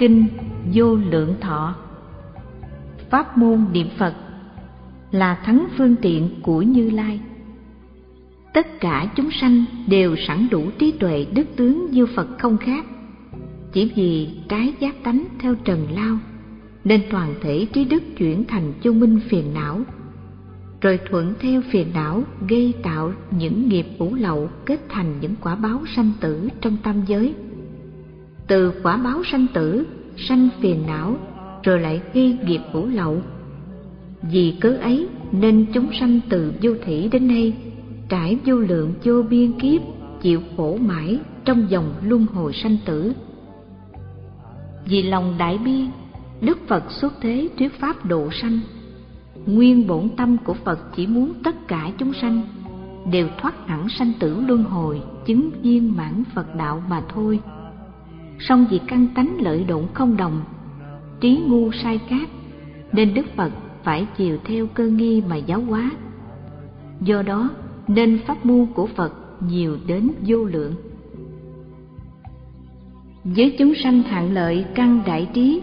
Kinh Vô Lượng Thọ Pháp môn niệm Phật là thắng phương tiện của Như Lai. Tất cả chúng sanh đều sẵn đủ trí tuệ đức tướng như Phật không khác. Chỉ vì trái giác tánh theo trần lao, nên toàn thể trí đức chuyển thành chung minh phiền não, rồi thuận theo phiền não gây tạo những nghiệp ủ lậu kết thành những quả báo sanh tử trong tam giới từ quả báo sanh tử, sanh phiền não, rồi lại gây nghiệp ngũ lậu. Vì cớ ấy nên chúng sanh từ vô thủy đến nay, trải vô lượng vô biên kiếp, chịu khổ mãi trong dòng luân hồi sanh tử. Vì lòng đại bi, đức phật xuất thế thuyết pháp độ sanh. Nguyên bổn tâm của phật chỉ muốn tất cả chúng sanh đều thoát hẳn sanh tử luân hồi, chứng viên mãn phật đạo mà thôi song vì căn tánh lợi độn không đồng, trí ngu sai cát nên đức phật phải chiều theo cơ nghi mà giáo hóa. Do đó, nên pháp môn của phật nhiều đến vô lượng. Với chúng sanh hạng lợi căn đại trí,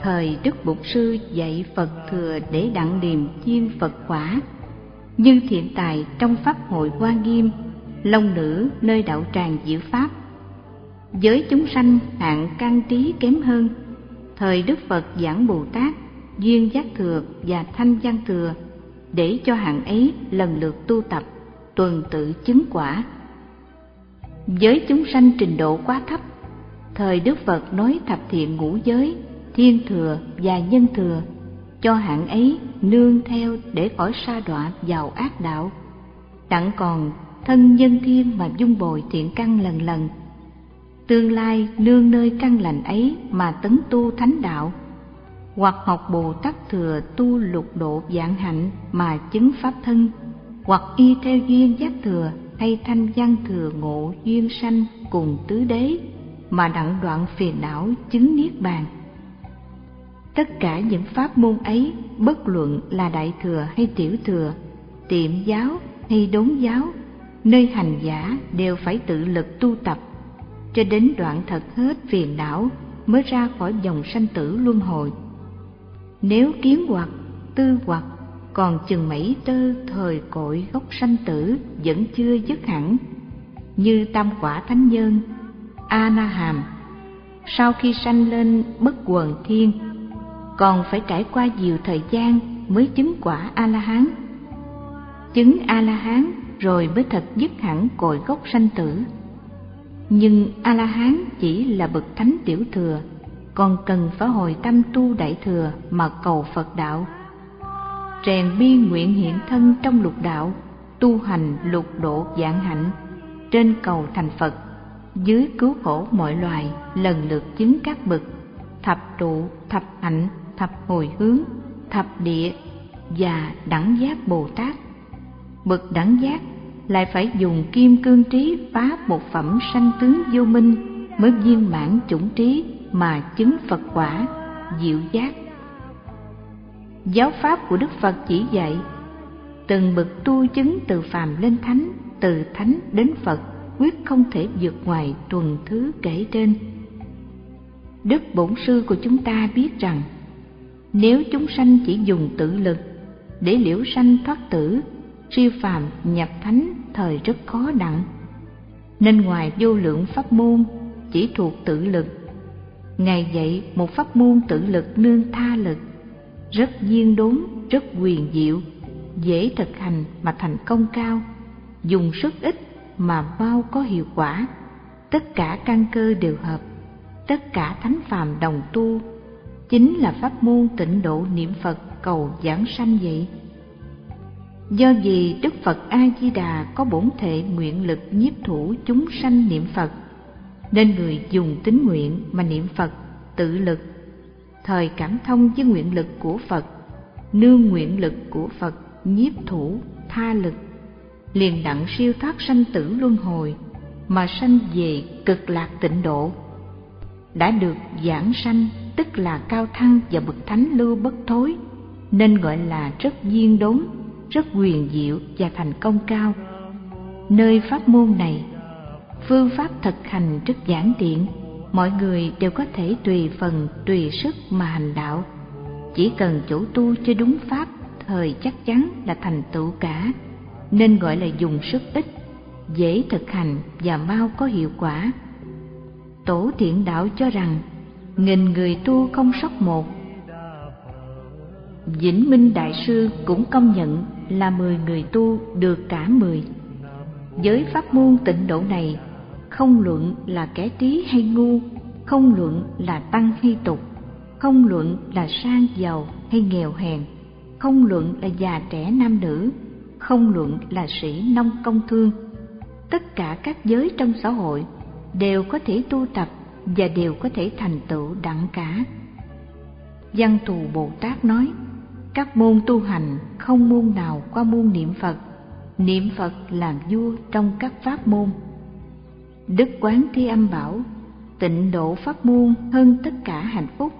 thời đức bục sư dạy phật thừa để đặng niềm chiên phật quả. Như thiện tài trong pháp hội hoa nghiêm, long nữ nơi đạo tràng diệu pháp với chúng sanh hạng căn trí kém hơn. Thời đức phật giảng bồ tát, duyên giác thừa và thanh văn thừa, để cho hạng ấy lần lượt tu tập, tuần tự chứng quả. Với chúng sanh trình độ quá thấp, thời đức phật nói thập thiện ngũ giới, thiên thừa và nhân thừa, cho hạng ấy nương theo để khỏi sa đọa vào ác đạo. Đặng còn thân nhân thiên mà dung bồi thiện căn lần lần tương lai nương nơi căn lành ấy mà tấn tu thánh đạo. Hoặc học bồ tát thừa tu lục độ dạng hạnh mà chứng pháp thân. Hoặc y theo duyên giác thừa hay thanh văn thừa ngộ duyên sanh cùng tứ đế mà đặng đoạn phiền não chứng niết bàn. Tất cả những pháp môn ấy, bất luận là đại thừa hay tiểu thừa, tiệm giáo hay đốn giáo, nơi hành giả đều phải tự lực tu tập cho đến đoạn thật hết phiền não mới ra khỏi dòng sanh tử luân hồi. Nếu kiến hoặc, tư hoặc còn chừng mảy tơ thời cội gốc sanh tử vẫn chưa dứt hẳn, như tam quả thánh nhân a na hàm sau khi sanh lên bất quần thiên, còn phải trải qua nhiều thời gian mới chứng quả a la hán chứng a la hán rồi mới thật dứt hẳn cội gốc sanh tử nhưng a la hán chỉ là bậc thánh tiểu thừa, còn cần phải hồi tâm tu đại thừa mà cầu phật đạo. Rèn biên nguyện hiện thân trong lục đạo, tu hành lục độ dạng hạnh, trên cầu thành phật, dưới cứu khổ mọi loài, lần lượt chứng các bậc, thập trụ, thập hạnh, thập hồi hướng, thập địa và đẳng giác bồ tát. Bậc đẳng giác lại phải dùng kim cương trí phá một phẩm sanh tướng vô minh mới viên mãn chủng trí mà chứng phật quả, diệu giác. Giáo pháp của đức phật chỉ dạy, từng bậc tu chứng từ phàm lên thánh, từ thánh đến phật, quyết không thể vượt ngoài tuần thứ kể trên. Đức bổn sư của chúng ta biết rằng, nếu chúng sanh chỉ dùng tự lực để liễu sanh thoát tử siêu phàm nhập thánh thời rất khó đặng. Nên ngoài vô lượng pháp môn, chỉ thuộc tự lực. Ngài dạy một pháp môn tự lực nương tha lực, rất duyên đốn, rất quyền diệu, dễ thực hành mà thành công cao, dùng sức ít mà bao có hiệu quả. Tất cả căn cơ đều hợp, tất cả thánh phàm đồng tu, chính là pháp môn tịnh độ niệm phật cầu giảng sanh vậy do vì đức phật a di đà có bổn thể nguyện lực nhiếp thủ chúng sanh niệm phật, nên người dùng tính nguyện mà niệm phật tự lực. Thời cảm thông với nguyện lực của phật, nương nguyện lực của phật nhiếp thủ, tha lực, liền đặng siêu thoát sanh tử luân hồi mà sanh về cực lạc tịnh độ. Đã được giảng sanh, tức là cao thăng và bậc thánh lưu bất thối, nên gọi là rất duyên đốn rất quyền diệu và thành công cao. Nơi pháp môn này, phương pháp thực hành rất giản tiện mọi người đều có thể tùy phần, tùy sức mà hành đạo. Chỉ cần chủ tu cho đúng pháp, thời chắc chắn là thành tựu cả. Nên gọi là dùng sức ít dễ thực hành và mau có hiệu quả. Tổ thiện đạo cho rằng, nghìn người tu không sót một. Vĩnh Minh Đại Sư cũng công nhận là mười người tu được cả mười. Với pháp môn tịnh độ này, không luận là kẻ trí hay ngu, không luận là tăng hay tục, không luận là sang giàu hay nghèo hèn, không luận là già trẻ nam nữ, không luận là sĩ nông công thương. Tất cả các giới trong xã hội đều có thể tu tập và đều có thể thành tựu đặng cả. Văn thù Bồ Tát nói, các môn tu hành không môn nào qua môn niệm Phật, niệm Phật làm vua trong các pháp môn. Đức Quán Thi Âm bảo, tịnh độ pháp môn hơn tất cả hạnh phúc.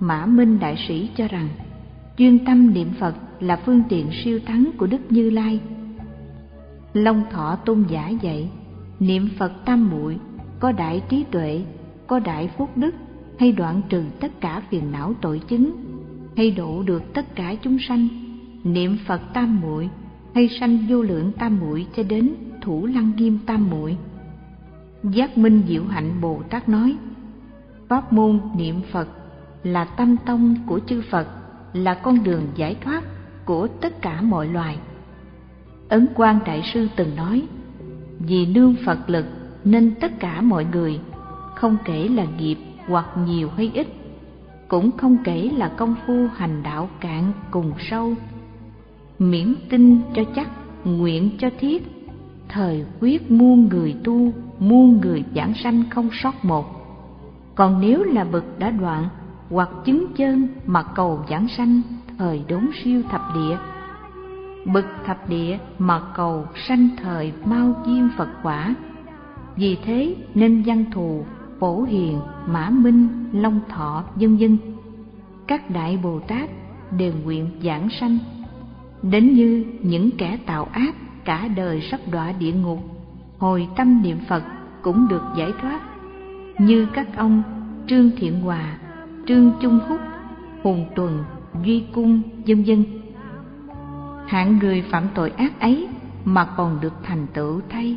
Mã Minh Đại Sĩ cho rằng, chuyên tâm niệm Phật là phương tiện siêu thắng của Đức Như Lai. Long Thọ Tôn giả dạy, niệm Phật tam muội có đại trí tuệ, có đại phúc đức hay đoạn trừ tất cả phiền não tội chứng hay độ được tất cả chúng sanh, niệm phật tam muội hay sanh vô lượng tam muội cho đến thủ lăng nghiêm tam muội. Giác minh diệu hạnh bồ tát nói, pháp môn niệm phật là tâm tông của chư phật, là con đường giải thoát của tất cả mọi loài. Ấn quang đại sư từng nói, vì nương phật lực nên tất cả mọi người, không kể là nghiệp hoặc nhiều hay ít cũng không kể là công phu hành đạo cạn cùng sâu. Miễn tin cho chắc, nguyện cho thiết, thời quyết muôn người tu, muôn người giảng sanh không sót một. Còn nếu là bậc đã đoạn hoặc chứng chân mà cầu giảng sanh, thời đốn siêu thập địa. Bậc thập địa mà cầu sanh thời mau diêm phật quả. Vì thế nên văn thù phổ hiền mã minh long thọ vân dân, các đại bồ tát đều nguyện giảng sanh. Đến như những kẻ tạo ác cả đời sắp đọa địa ngục hồi tâm niệm phật cũng được giải thoát. Như các ông trương thiện hòa trương trung húc hùng tuần duy cung vân dân. hạng người phạm tội ác ấy mà còn được thành tựu thay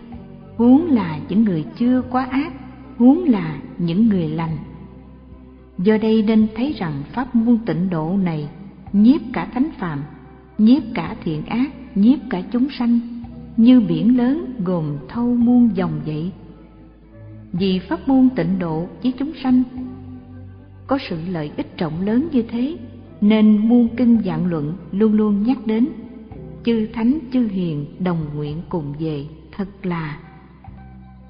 huống là những người chưa quá ác huống là những người lành. Do đây nên thấy rằng pháp môn tịnh độ này nhiếp cả thánh phàm, nhiếp cả thiện ác, nhiếp cả chúng sanh, như biển lớn gồm thâu muôn dòng vậy vì pháp môn tịnh độ với chúng sanh, có sự lợi ích trọng lớn như thế, nên muôn kinh dạng luận luôn luôn nhắc đến, chư thánh, chư hiền đồng nguyện cùng về, thật là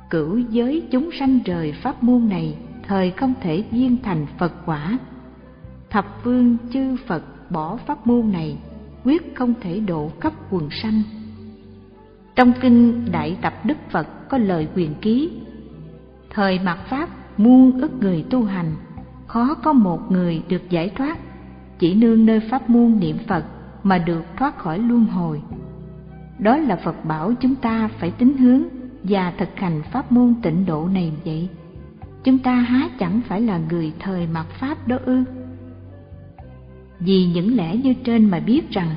cửu giới chúng sanh rời pháp môn này, thời không thể viên thành phật quả. Thập phương chư phật bỏ pháp môn này, quyết không thể độ khắp quần sanh. Trong kinh đại tập đức phật có lời quyền ký, thời mạt pháp, muôn ức người tu hành, khó có một người được giải thoát, chỉ nương nơi pháp môn niệm phật mà được thoát khỏi luân hồi. Đó là phật bảo chúng ta phải tính hướng và thực hành pháp môn tịnh độ này vậy? Chúng ta há chẳng phải là người thời mặt pháp đó ư? Vì những lẽ như trên mà biết rằng,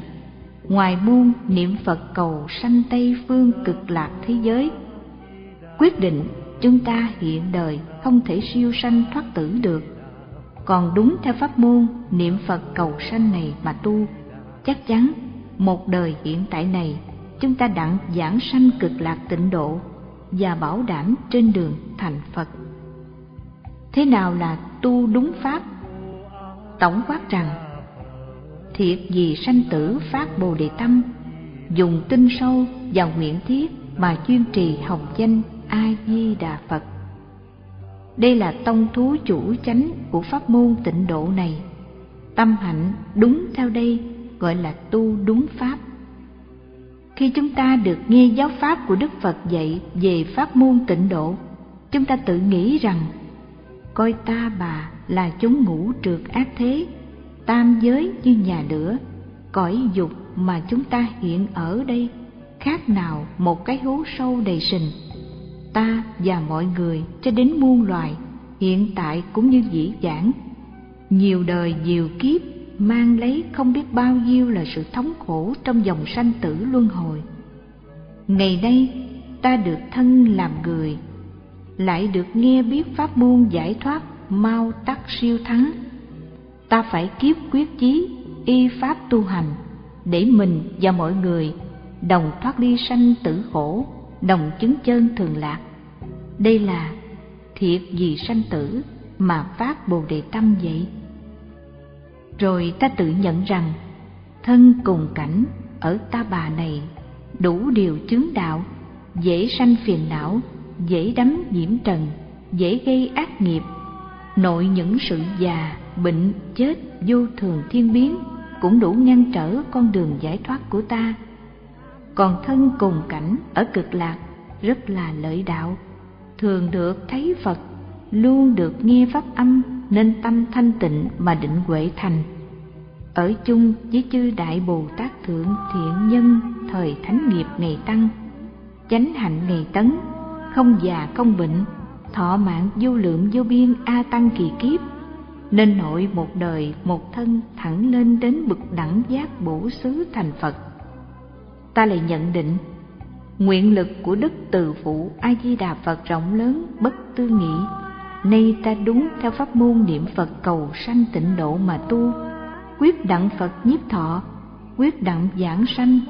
ngoài môn niệm phật cầu sanh tây phương cực lạc thế giới, quyết định chúng ta hiện đời không thể siêu sanh thoát tử được. Còn đúng theo pháp môn niệm phật cầu sanh này mà tu, chắc chắn một đời hiện tại này chúng ta đặng giảng sanh cực lạc tịnh độ và bảo đảm trên đường thành phật. Thế nào là tu đúng pháp? Tổng quát rằng, thiệt vì sanh tử phát bồ đề tâm, dùng tinh sâu và nguyện thiết mà chuyên trì học danh a di đà phật. Đây là tông thú chủ chánh của pháp môn tịnh độ này. Tâm hạnh đúng theo đây gọi là tu đúng pháp khi chúng ta được nghe giáo pháp của đức phật dạy về pháp môn tịnh độ, chúng ta tự nghĩ rằng, coi ta bà là chúng ngũ trượt ác thế, tam giới như nhà lửa, cõi dục mà chúng ta hiện ở đây khác nào một cái hố sâu đầy sình. Ta và mọi người cho đến muôn loài hiện tại cũng như dĩ vãng, nhiều đời nhiều kiếp mang lấy không biết bao nhiêu là sự thống khổ trong dòng sanh tử luân hồi. Ngày nay, ta được thân làm người, lại được nghe biết pháp môn giải thoát mau tắc siêu thắng. Ta phải kiếp quyết chí, y pháp tu hành, để mình và mọi người đồng thoát ly sanh tử khổ, đồng chứng chân thường lạc. Đây là thiệt vì sanh tử mà phát bồ đề tâm vậy rồi ta tự nhận rằng, thân cùng cảnh ở ta bà này đủ điều chứng đạo, dễ sanh phiền não, dễ đắm nhiễm trần, dễ gây ác nghiệp. Nội những sự già, bệnh, chết, vô thường thiên biến cũng đủ ngăn trở con đường giải thoát của ta. Còn thân cùng cảnh ở cực lạc rất là lợi đạo, thường được thấy phật, luôn được nghe pháp âm nên tâm thanh tịnh mà định huệ thành. Ở chung với chư đại bồ tát thượng thiện nhân, thời thánh nghiệp ngày tăng, chánh hạnh ngày tấn, không già không bệnh, thọ mạng vô lượng vô biên a tăng kỳ kiếp, nên nội một đời một thân thẳng lên đến bực đẳng giác bổ xứ thành phật. Ta lại nhận định, nguyện lực của đức từ phụ a di đà phật rộng lớn bất tư nghị nay ta đúng theo pháp môn niệm phật cầu sanh tịnh độ mà tu. Quyết đặng phật nhiếp thọ, quyết đặng giảng sanh.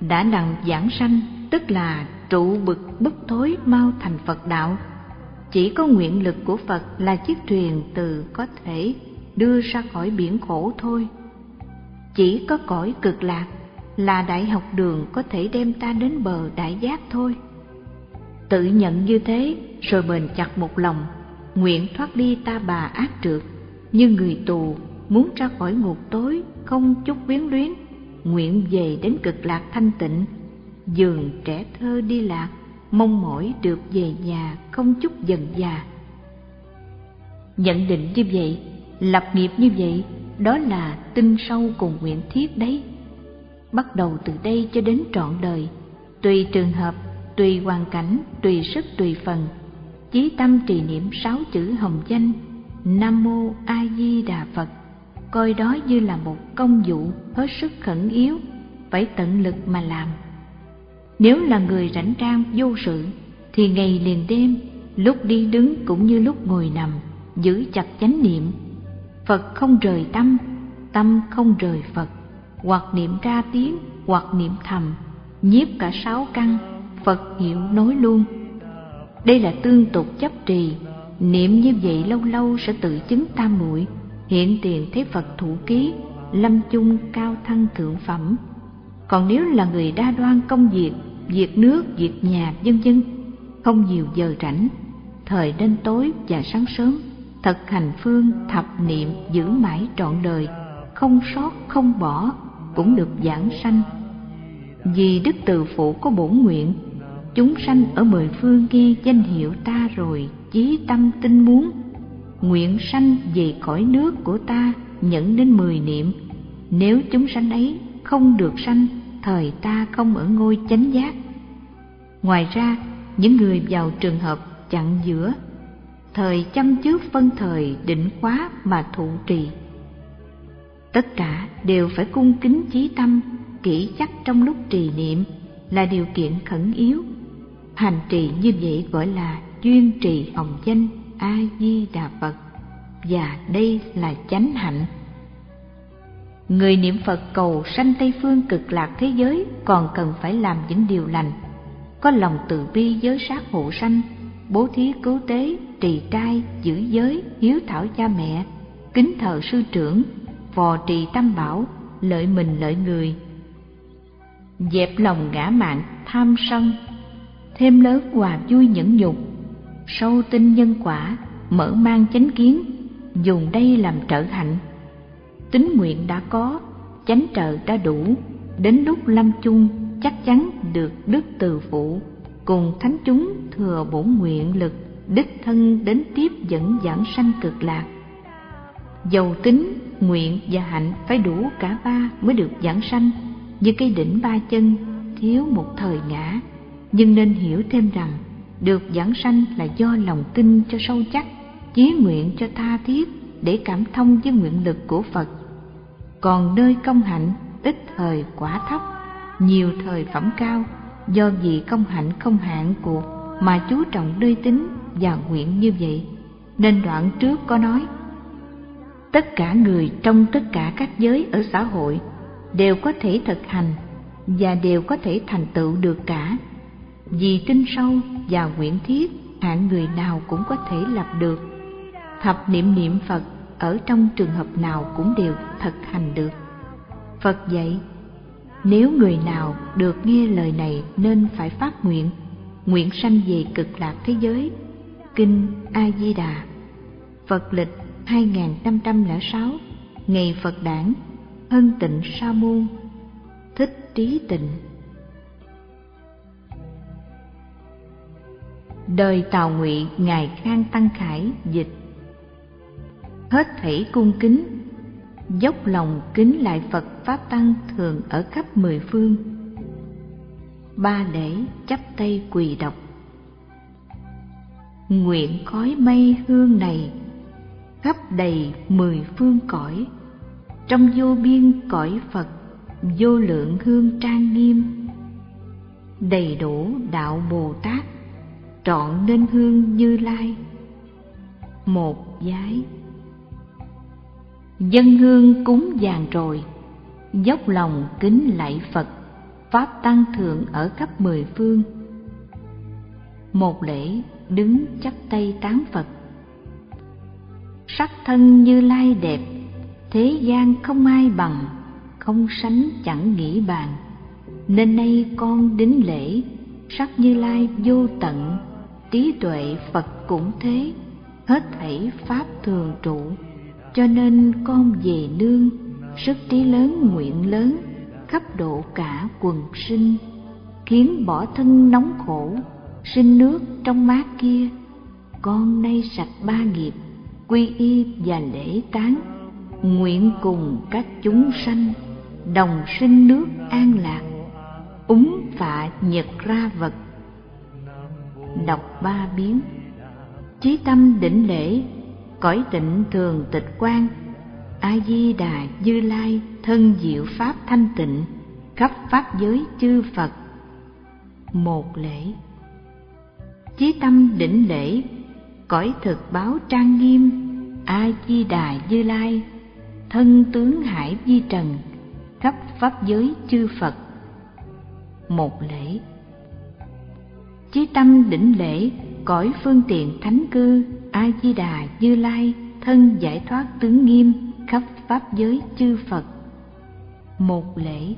Đã đặng giảng sanh, tức là trụ bực bất thối mau thành phật đạo. Chỉ có nguyện lực của phật là chiếc thuyền từ có thể đưa ra khỏi biển khổ thôi. Chỉ có cõi cực lạc là đại học đường có thể đem ta đến bờ đại giác thôi tự nhận như thế, rồi bền chặt một lòng, nguyện thoát đi ta bà ác trượt như người tù, muốn ra khỏi ngục tối, không chút quyến luyến, nguyện về đến cực lạc thanh tịnh. Giường trẻ thơ đi lạc, mong mỏi được về nhà không chút dần già. Nhận định như vậy, lập nghiệp như vậy, đó là tinh sâu cùng nguyện thiết đấy. Bắt đầu từ đây cho đến trọn đời, tùy trường hợp tùy hoàn cảnh, tùy sức, tùy phần. Chí tâm trì niệm sáu chữ hồng danh, nam mô a di đà phật. Coi đó như là một công vụ hết sức khẩn yếu, phải tận lực mà làm. Nếu là người rảnh rang, vô sự, thì ngày liền đêm, lúc đi đứng cũng như lúc ngồi nằm, giữ chặt chánh niệm. Phật không rời tâm tâm không rời phật. Hoặc niệm ra tiếng, hoặc niệm thầm, nhiếp cả sáu căn phật hiệu nói luôn. Đây là tương tục chấp trì. Niệm như vậy lâu lâu sẽ tự chứng tam muội. Hiện tiền thế phật thủ ký, lâm chung cao thăng thượng phẩm. Còn nếu là người đa đoan công việc việc nước, việc nhà, vân vân, không nhiều giờ rảnh, thời đêm tối và sáng sớm thật hành phương thập niệm giữ mãi trọn đời, không sót, không bỏ, cũng được giảng sanh. Vì đức từ phụ có bổn nguyện chúng sanh ở mười phương nghe danh hiệu ta rồi, chí tâm tinh muốn. Nguyện sanh về cõi nước của ta nhận đến mười niệm. Nếu chúng sanh ấy không được sanh, thời ta không ở ngôi chánh giác. Ngoài ra, những người vào trường hợp chặn giữa, thời chăm trước phân thời định khóa mà thụ trì. Tất cả đều phải cung kính chí tâm, kỹ chắc trong lúc trì niệm là điều kiện khẩn yếu hành trì như vậy gọi là duyên trì hồng danh a di đà phật. Và đây là chánh hạnh. Người niệm phật cầu sanh tây phương cực lạc thế giới còn cần phải làm những điều lành. Có lòng từ bi giới sát hộ sanh, bố thí cứu tế, trì trai, giữ giới, hiếu thảo cha mẹ, kính thờ sư trưởng, phò trì tam bảo, lợi mình lợi người. Dẹp lòng ngã mạn tham sân thêm lớn hòa vui nhẫn nhục. Sâu tinh nhân quả, mở mang chánh kiến, dùng đây làm trợ hạnh. Tính nguyện đã có, chánh trợ đã đủ, đến lúc lâm chung chắc chắn được đức từ phụ. Cùng thánh chúng thừa bổn nguyện lực, đích thân đến tiếp dẫn giảng sanh cực lạc. Dầu tính, nguyện và hạnh phải đủ cả ba mới được giảng sanh. Như cây đỉnh ba chân, thiếu một thời ngã nhưng nên hiểu thêm rằng, được giảng sanh là do lòng tin cho sâu chắc, chí nguyện cho tha thiết để cảm thông với nguyện lực của phật. Còn nơi công hạnh, ít thời quả thấp, nhiều thời phẩm cao, do vì công hạnh không hạn cuộc mà chú trọng nơi tính và nguyện như vậy. Nên đoạn trước có nói, tất cả người trong tất cả các giới ở xã hội đều có thể thực hành và đều có thể thành tựu được cả vì tin sâu và nguyện thiết, hạng người nào cũng có thể lập được. Thập niệm niệm phật ở trong trường hợp nào cũng đều thực hành được. Phật dạy, nếu người nào được nghe lời này nên phải phát nguyện. Nguyện sanh về cực lạc thế giới. Kinh a di đà phật lịch 2506 ngày phật đản hân tịnh sa môn thích trí tịnh. Đời tào ngụy ngài khang tăng khải dịch. Hết thảy cung kính, dốc lòng kính lại phật pháp tăng thường ở khắp mười phương. Ba lễ chắp tay quỳ đọc. Nguyện khói mây hương này khắp đầy mười phương cõi, trong vô biên cõi phật, vô lượng hương trang nghiêm, đầy đủ đạo bồ tát trọn nên hương như lai. Một giái. Dân hương cúng vàng rồi, dốc lòng kính lạy phật, pháp tăng thượng ở khắp mười phương. Một lễ đứng chắp tay tán phật. Sắc thân như lai đẹp, thế gian không ai bằng, không sánh chẳng nghĩ bàn. Nên nay con đính lễ, sắc như lai vô tận trí tuệ phật cũng thế, hết thảy pháp thường trụ. Cho nên con về nương, sức trí lớn, nguyện lớn, khắp độ cả quần sinh, khiến bỏ thân nóng khổ, sinh nước trong mát kia. Con nay sạch ba nghiệp, quy y và lễ tán, nguyện cùng các chúng sanh, đồng sinh nước an lạc úng phạ nhật ra vật đọc ba biến chí tâm đỉnh lễ, cõi tịnh thường tịch quan a di đà như lai thân diệu pháp thanh tịnh, khắp pháp giới chư phật. Một lễ. Chí tâm đỉnh lễ, cõi thực báo trang nghiêm. A di đà như lai thân tướng hải di trần, khắp pháp giới chư phật. Một lễ chí tâm đỉnh lễ, cõi phương tiện thánh cư a di đà như lai, thân giải thoát tướng nghiêm, khắp pháp giới chư phật. Một lễ.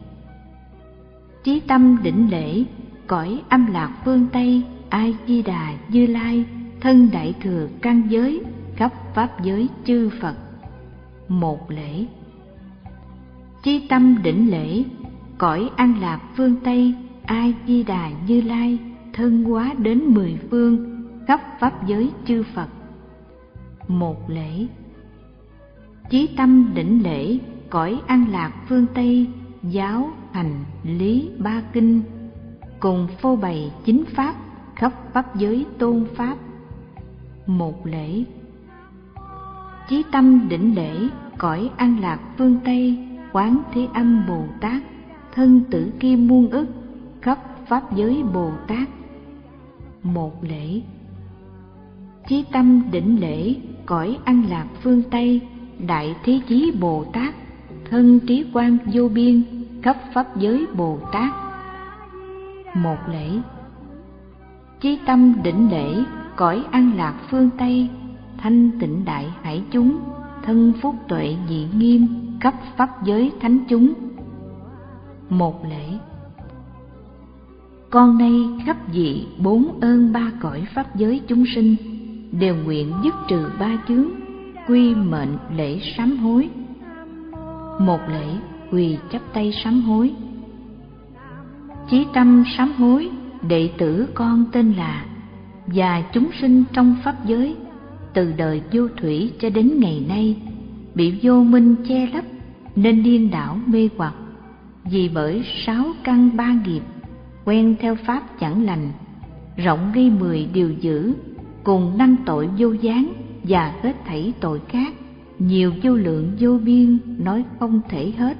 Chí tâm đỉnh lễ, cõi âm lạc phương tây a di đà như lai, thân đại thừa căn giới, khắp pháp giới chư phật. Một lễ. Chí tâm đỉnh lễ, cõi an lạc phương tây a di đà như lai thân hóa đến mười phương, khắp pháp giới chư phật. Một lễ. Chí tâm đỉnh lễ, cõi an lạc phương tây, giáo, hành, lý, ba kinh. Cùng phô bày chính pháp khắp pháp giới tôn pháp. Một lễ. Chí tâm đỉnh lễ, cõi an lạc phương tây, quán thế âm bồ tát, thân tử kim muôn ức, khắp pháp giới bồ tát một lễ. Chí tâm đỉnh lễ, cõi an lạc phương tây, đại thế chí bồ tát, thân trí quan vô biên, khắp pháp giới bồ tát. Một lễ. Chí tâm đỉnh lễ, cõi an lạc phương tây, thanh tịnh đại hải chúng, thân phúc tuệ dị nghiêm, khắp pháp giới thánh chúng. Một lễ con nay khắp dị bốn ơn ba cõi pháp giới chúng sinh, đều nguyện dứt trừ ba chướng, quy mệnh lễ sám hối. Một lễ quỳ chắp tay sám hối. Chí tâm sám hối, đệ tử con tên là và chúng sinh trong pháp giới, từ đời vô thủy cho đến ngày nay, bị vô minh che lấp, nên điên đảo mê hoặc. Vì bởi sáu căn ba nghiệp quen theo pháp chẳng lành, rộng ghi mười điều dữ, cùng năm tội vô gián và hết thảy tội khác, nhiều vô lượng vô biên nói không thể hết.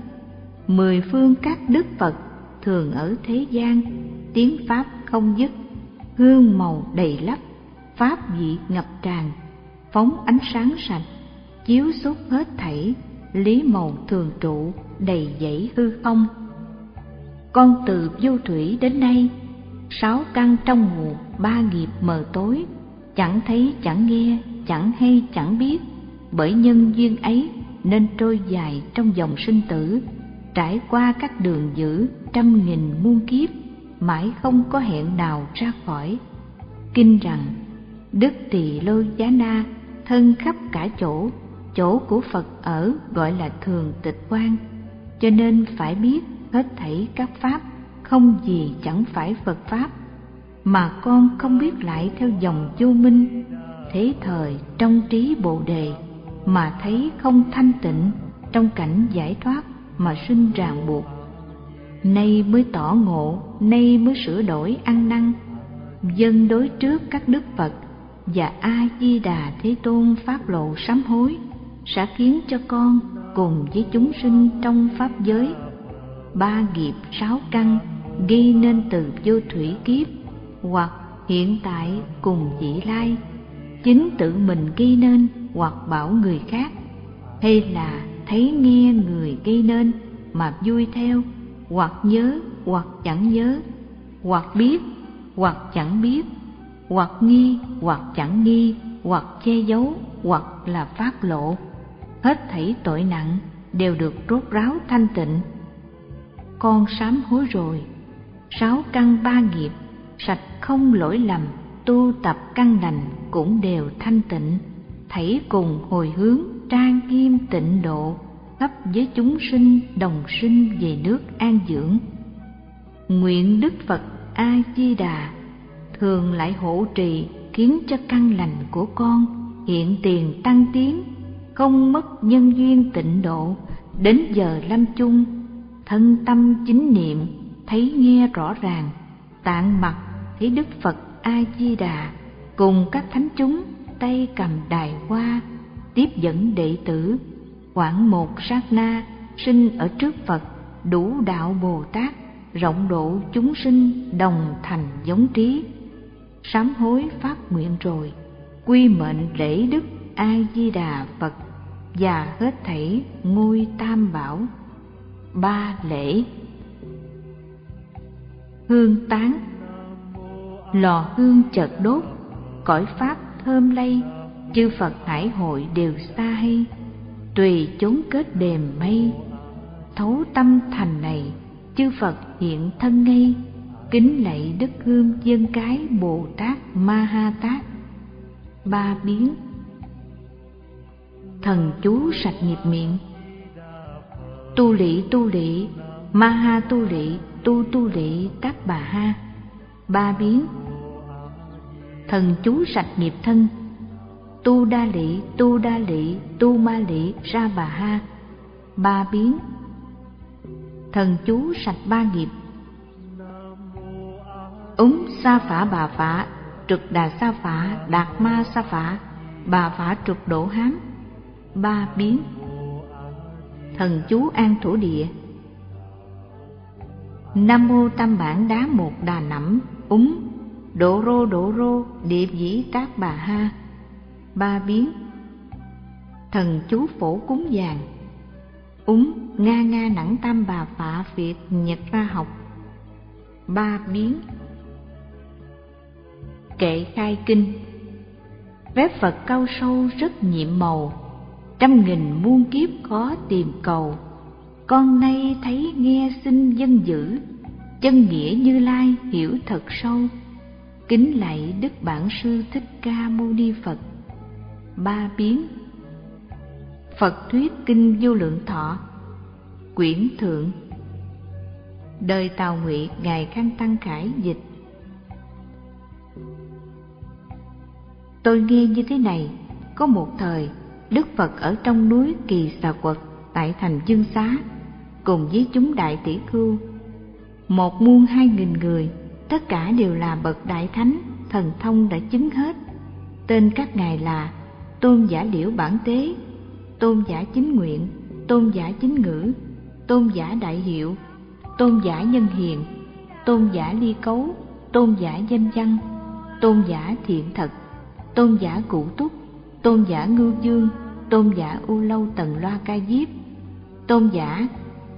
Mười phương các đức phật thường ở thế gian, tiếng pháp không dứt hương màu đầy lấp pháp vị ngập tràn, phóng ánh sáng sạch, chiếu suốt hết thảy, lý màu thường trụ, đầy dãy hư không con từ vô thủy đến nay, sáu căn trong mù ba nghiệp mờ tối, chẳng thấy, chẳng nghe, chẳng hay, chẳng biết. Bởi nhân duyên ấy nên trôi dài trong dòng sinh tử, trải qua các đường dữ trăm nghìn muôn kiếp, mãi không có hẹn nào ra khỏi. Kinh rằng, đức tỳ lô giá na thân khắp cả chỗ chỗ của phật ở gọi là thường tịch quan, cho nên phải biết hết thảy các pháp, không gì chẳng phải phật pháp, mà con không biết lại theo dòng vô minh, thế thời trong trí bồ đề, mà thấy không thanh tịnh trong cảnh giải thoát mà sinh ràng buộc. Nay mới tỏ ngộ, nay mới sửa đổi ăn năn, dân đối trước các đức phật và a di đà thế tôn pháp lộ sám hối sẽ khiến cho con cùng với chúng sinh trong pháp giới ba nghiệp sáu căn, ghi nên từ vô thủy kiếp, hoặc hiện tại cùng vị lai. Chính tự mình ghi nên hoặc bảo người khác. Hay là thấy nghe người gây nên mà vui theo, hoặc nhớ hoặc chẳng nhớ, hoặc biết hoặc chẳng biết, hoặc nghi hoặc chẳng nghi, hoặc che giấu hoặc là phát lộ. Hết thảy tội nặng đều được rốt ráo thanh tịnh con sám hối rồi. Sáu căn ba nghiệp, sạch không lỗi lầm, tu tập căn lành cũng đều thanh tịnh. Thảy cùng hồi hướng trang nghiêm tịnh độ khắp với chúng sinh, đồng sinh về nước an dưỡng. Nguyện đức phật a di đà thường lại hộ trì khiến cho căn lành của con, hiện tiền tăng tiến, không mất nhân duyên tịnh độ. Đến giờ lâm chung thân tâm chính niệm, thấy nghe rõ ràng, tạng mặt thấy đức phật a di đà cùng các thánh chúng tay cầm đài hoa, tiếp dẫn đệ tử. Khoảng một sát na sinh ở trước phật, đủ đạo bồ tát, rộng độ chúng sinh đồng thành giống trí. Sám hối phát nguyện rồi, quy mệnh lễ đức a di đà phật và hết thảy ngôi tam bảo ba lễ. Hương tán. Lò hương chợt đốt. Cõi pháp thơm lây. Chư phật hải hội đều xa hay. Tùy chốn kết đềm mây. Thấu tâm thành này, chư phật hiện thân ngay. Kính lạy đức hương dân cái bồ tát ma ha tát. Ba biến. Thần chú sạch nghiệp miệng tu lị tu lị ma ha tu lị tu tu lị tát bà ha. Ba biến. Thần chú sạch nghiệp thân. Tu đa lị tu đa lị tu ma lị ra bà ha. Ba biến. Thần chú sạch ba nghiệp. Ứng sa phả bà phả, trực đà sa phả, đạt ma sa phả, bà phả trực đổ hám ba biến thần chú an thổ địa. Nam mô tam bản đá một đà nẵm, úng. Độ rô độ rô điệp dĩ tác bà ha. Ba biến. Thần chú phổ cúng vàng úng, nga nga nẵng tam bà phạ việt, nhật ra học. Ba biến. Kệ khai kinh. Phép phật cao sâu rất nhiệm màu trăm nghìn muôn kiếp khó tìm cầu. Con nay thấy nghe xin dân dữ, chân nghĩa như lai hiểu thật sâu. Kính lạy đức bản sư thích ca mâu ni phật. Ba biến. Phật thuyết kinh vô lượng thọ. Quyển thượng. Đời tào ngụy ngài khang tăng khải dịch. Tôi nghe như thế này, có một thời đức phật ở trong núi kỳ xà quật tại thành dương xá, cùng với chúng đại tỷ khưu. Một muôn hai nghìn người, tất cả đều là bậc đại thánh, thần thông đã chứng hết. Tên các ngài là tôn giả liễu bản tế, tôn giả chính nguyện, tôn giả chính ngữ, tôn giả đại hiệu, tôn giả nhân hiền, tôn giả ly cấu, tôn giả danh văn, tôn giả thiện thật, tôn giả cụ túc tôn giả ngưu dương tôn giả u lâu tần loa ca diếp tôn giả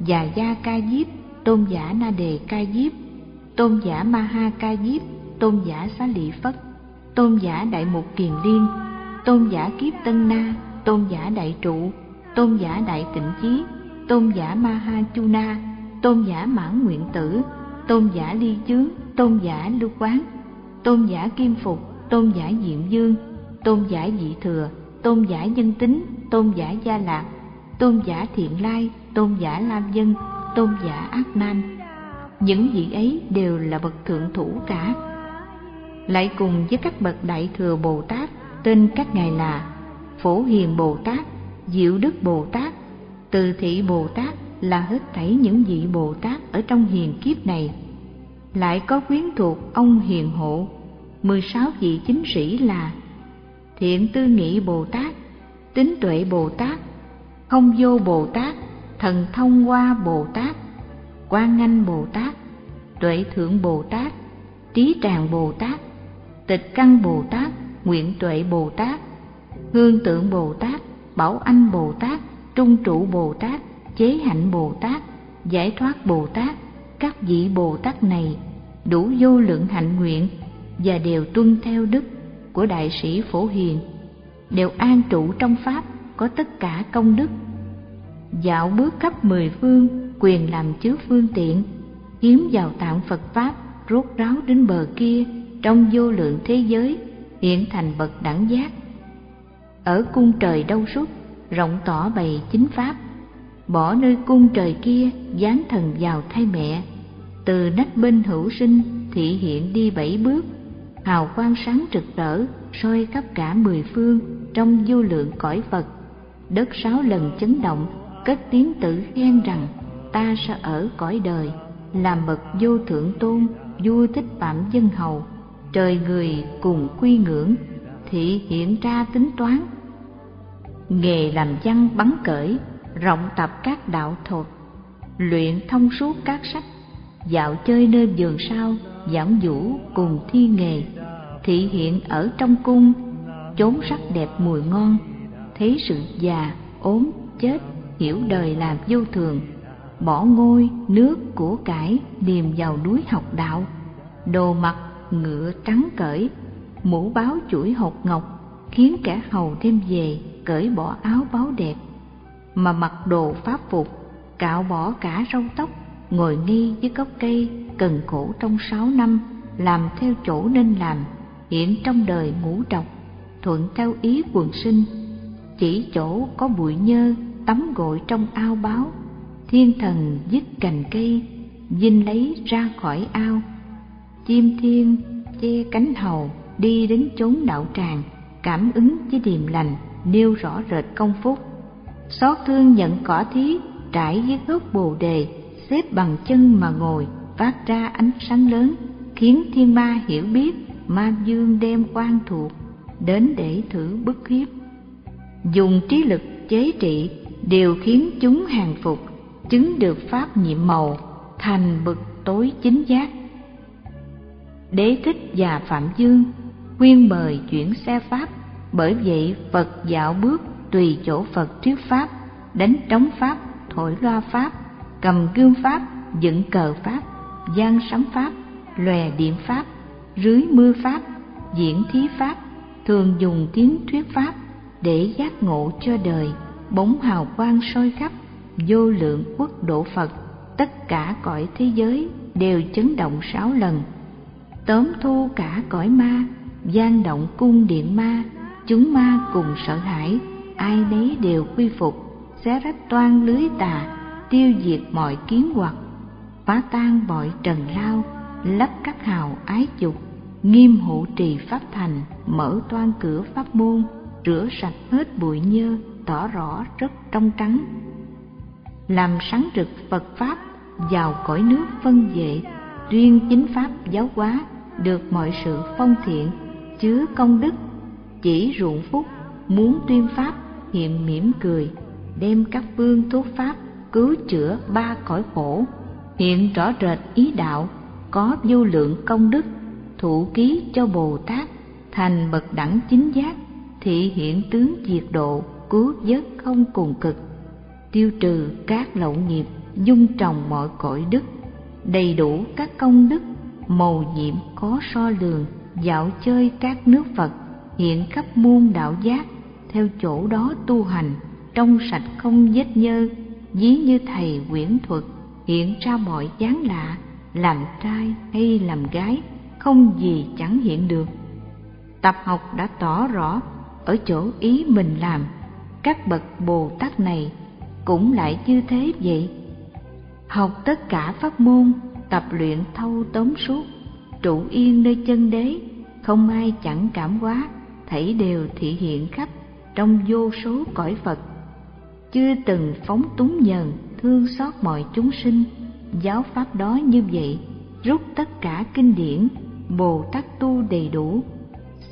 già gia ca diếp tôn giả na đề ca diếp tôn giả ma ha ca diếp tôn giả xá li phất, tôn giả đại mục kiền liên tôn giả kiếp tân na tôn giả đại trụ tôn giả đại tịnh chí tôn giả ma ha chu na tôn giả mãn nguyện tử tôn giả ly chướng tôn giả lưu quán tôn giả kim phục tôn giả diệm dương tôn giả dị thừa, tôn giả nhân tính, tôn giả gia lạc, tôn giả thiện lai, tôn giả lam dân, tôn giả ác nan những vị ấy đều là bậc thượng thủ cả. Lại cùng với các bậc đại thừa bồ tát, tên các ngài là phổ hiền bồ tát, diệu đức bồ tát, từ thị bồ tát là hết thảy những vị bồ tát ở trong hiền kiếp này. Lại có quyến thuộc ông hiền hộ, mười sáu vị chính sĩ là thiện tư nghị bồ tát tính tuệ bồ tát không vô bồ tát thần thông qua bồ tát quan nganh bồ tát tuệ thượng bồ tát trí tràng bồ tát tịch căn bồ tát nguyện tuệ bồ tát hương tượng bồ tát bảo anh bồ tát trung trụ bồ tát chế hạnh bồ tát giải thoát bồ tát các vị bồ tát này đủ vô lượng hạnh nguyện và đều tuân theo đức của đại sĩ phổ hiền đều an trụ trong pháp có tất cả công đức. Dạo bước khắp mười phương, quyền làm chứa phương tiện hiếm vào tạng phật pháp, rốt ráo đến bờ kia, trong vô lượng thế giới, hiện thành bậc đẳng giác. Ở cung trời đâu suốt, rộng tỏ bày chính pháp. Bỏ nơi cung trời kia dán thần vào thay mẹ. Từ nách bên hữu sinh, thị hiện đi bảy bước hào quang sáng rực rỡ, soi khắp cả mười phương, trong vô lượng cõi phật. Đất sáu lần chấn động cất tiếng tử khen rằng, ta sẽ ở cõi đời làm bậc vô thượng tôn vua thích phạm dân hầu. Trời người cùng quy ngưỡng, thị hiện ra tính toán. Nghề làm văn bắn cởi, rộng tập các đạo thuật, luyện thông suốt các sách dạo chơi nơi vườn sao giảng vũ cùng thi nghề. Thị hiện ở trong cung, chốn sắc đẹp mùi ngon, thấy sự già, ốm, chết, hiểu đời làm vô thường. Bỏ ngôi, nước của cải điềm vào núi học đạo. Đồ mặc, ngựa trắng cởi, mũ báo chuỗi hột ngọc, khiến kẻ hầu thêm về, cởi bỏ áo báo đẹp. Mà mặc đồ pháp phục, cạo bỏ cả râu tóc ngồi nghi với gốc cây cần khổ trong sáu năm, làm theo chỗ nên làm, hiện trong đời ngũ độc, thuận theo ý quần sinh. Chỉ chỗ có bụi nhơ, tắm gội trong ao báo, thiên thần dứt cành cây, dinh lấy ra khỏi ao. Chim thiên che cánh hầu, đi đến chốn đạo tràng, cảm ứng với điềm lành, nêu rõ rệt công phúc xót thương nhận cỏ thí, trải dưới gốc bồ đề xếp bằng chân mà ngồi, phát ra ánh sáng lớn, khiến thiên ma hiểu biết, ma dương đem quan thuộc, đến để thử bức hiếp. Dùng trí lực chế trị đều khiến chúng hàng phục, chứng được pháp nhiệm màu, thành bực tối chính giác. Đế thích và phạm dương khuyên mời chuyển xe pháp, bởi vậy phật dạo bước tùy chỗ phật thuyết pháp, đánh trống pháp, thổi loa pháp cầm gương pháp, dựng cờ pháp, gian sấm pháp, lòe điện pháp, rưới mưa pháp, diễn thí pháp, thường dùng tiếng thuyết pháp để giác ngộ cho đời, bóng hào quang soi khắp, vô lượng quốc độ phật. Tất cả cõi thế giới đều chấn động sáu lần. Tóm thu cả cõi ma, gian động cung điện ma, chúng ma cùng sợ hãi, ai nấy đều quy phục, xé rách toan lưới tà tiêu diệt mọi kiến hoặc, phá tan mọi trần lao, lấp các hào ái dục, nghiêm hộ trì pháp thành, mở toan cửa pháp môn, rửa sạch hết bụi nhơ, tỏ rõ rất trong trắng. Làm sáng rực phật pháp, vào cõi nước phân vệ, tuyên chính pháp giáo hóa, được mọi sự phong thiện, chứa công đức, chỉ ruộng phúc, muốn tuyên pháp, hiện mỉm cười, đem các phương thuốc pháp cứu chữa ba cõi khổ. Hiện rõ rệt ý đạo, có vô lượng công đức, thụ ký cho bồ tát, thành bậc đẳng chính giác, thị hiện tướng diệt độ, cứu vớt không cùng cực. Tiêu trừ các lậu nghiệp, dung trồng mọi cõi đức, đầy đủ các công đức, màu nhiệm có so lường, dạo chơi các nước phật, hiện khắp muôn đạo giác, theo chỗ đó tu hành, trong sạch không vết nhơ ví như thầy quyển thuật hiện ra mọi dáng lạ, làm trai hay làm gái, không gì chẳng hiện được. Tập học đã tỏ rõ, ở chỗ ý mình làm, các bậc bồ tát này cũng lại như thế vậy. Học tất cả pháp môn, tập luyện thâu tóm suốt, trụ yên nơi chân đế, không ai chẳng cảm hóa, thảy đều thị hiện khắp trong vô số cõi phật chưa từng phóng túng nhờn, thương xót mọi chúng sinh. Giáo pháp đó như vậy, rút tất cả kinh điển, bồ tát tu đầy đủ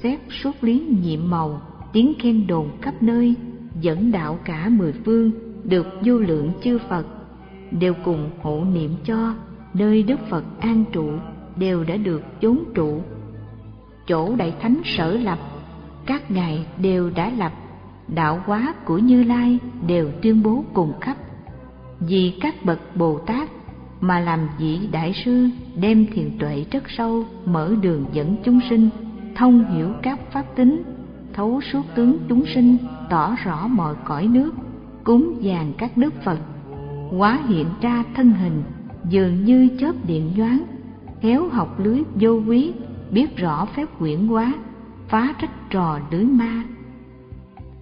xét suốt lý nhiệm màu, tiếng khen đồn khắp nơi, dẫn đạo cả mười phương, được vô lượng chư phật. Đều cùng hộ niệm cho, nơi đức phật an trụ, đều đã được chốn trụ. Chỗ đại thánh sở lập, các ngài đều đã lập đạo hóa của như lai đều tuyên bố cùng khắp. Vì các bậc bồ tát mà làm vị đại sư đem thiền tuệ rất sâu mở đường dẫn chúng sinh, thông hiểu các pháp tính, thấu suốt tướng chúng sinh, tỏ rõ mọi cõi nước, cúng dàn các đức phật, hóa hiện ra thân hình, dường như chớp điện nhoáng, khéo học lưới vô quý, biết rõ phép quyển hóa, phá rách trò lưới ma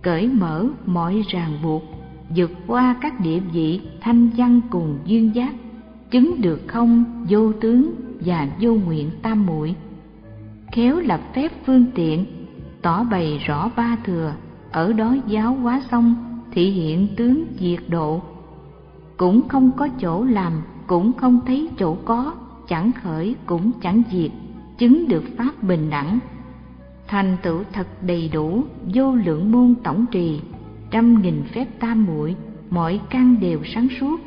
cởi mở mọi ràng buộc, vượt qua các địa vị thanh văn cùng duyên giác, chứng được không vô tướng và vô nguyện tam muội. Khéo lập phép phương tiện, tỏ bày rõ ba thừa, ở đó giáo hóa xong thị hiện tướng diệt độ. Cũng không có chỗ làm, cũng không thấy chỗ có, chẳng khởi cũng chẳng diệt, chứng được pháp bình đẳng thành tựu thật đầy đủ, vô lượng môn tổng trì, trăm nghìn phép tam muội, mọi căn đều sáng suốt,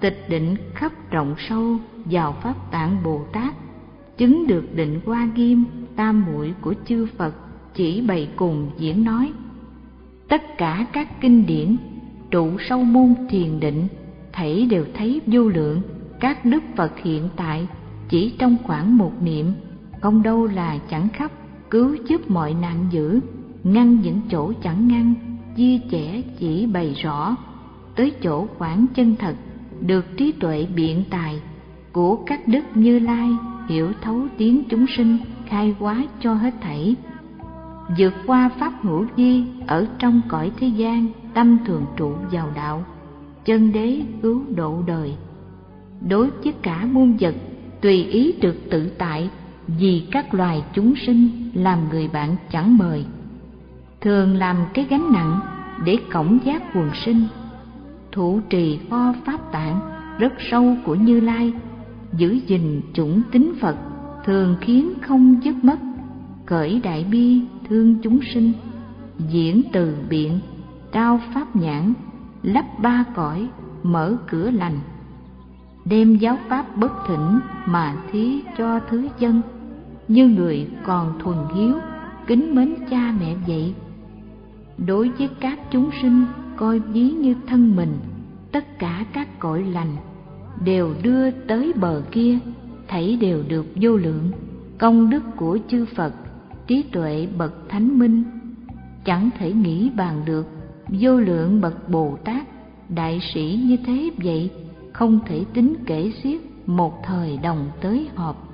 tịch định khắp rộng sâu vào pháp tạng bồ tát, chứng được định hoa nghiêm tam muội của chư phật chỉ bày cùng diễn nói. Tất cả các kinh điển, trụ sâu môn thiền định, thảy đều thấy vô lượng, các đức phật hiện tại chỉ trong khoảng một niệm, không đâu là chẳng khắp cứu giúp mọi nạn dữ, ngăn những chỗ chẳng ngăn, chia chẻ chỉ bày rõ. Tới chỗ khoảng chân thật, được trí tuệ biện tài của các đức như lai hiểu thấu tiếng chúng sinh khai hóa cho hết thảy. Vượt qua pháp hữu vi ở trong cõi thế gian, tâm thường trụ vào đạo, chân đế cứu độ đời. Đối với cả muôn vật, tùy ý được tự tại vì các loài chúng sinh làm người bạn chẳng mời. Thường làm cái gánh nặng để cổng giác quần sinh, thủ trì kho pháp tạng rất sâu của như lai, giữ gìn chủng tính phật thường khiến không dứt mất, cởi đại bi thương chúng sinh, diễn từ biện, trao pháp nhãn lấp ba cõi, mở cửa lành, đem giáo pháp bất thỉnh mà thí cho thứ dân như người còn thuần hiếu, kính mến cha mẹ vậy. Đối với các chúng sinh coi ví như thân mình, tất cả các cõi lành đều đưa tới bờ kia thảy đều được vô lượng. Công đức của chư phật, trí tuệ bậc thánh minh, chẳng thể nghĩ bàn được. Vô lượng bậc bồ tát, đại sĩ như thế vậy, không thể tính kể xiết một thời đồng tới họp.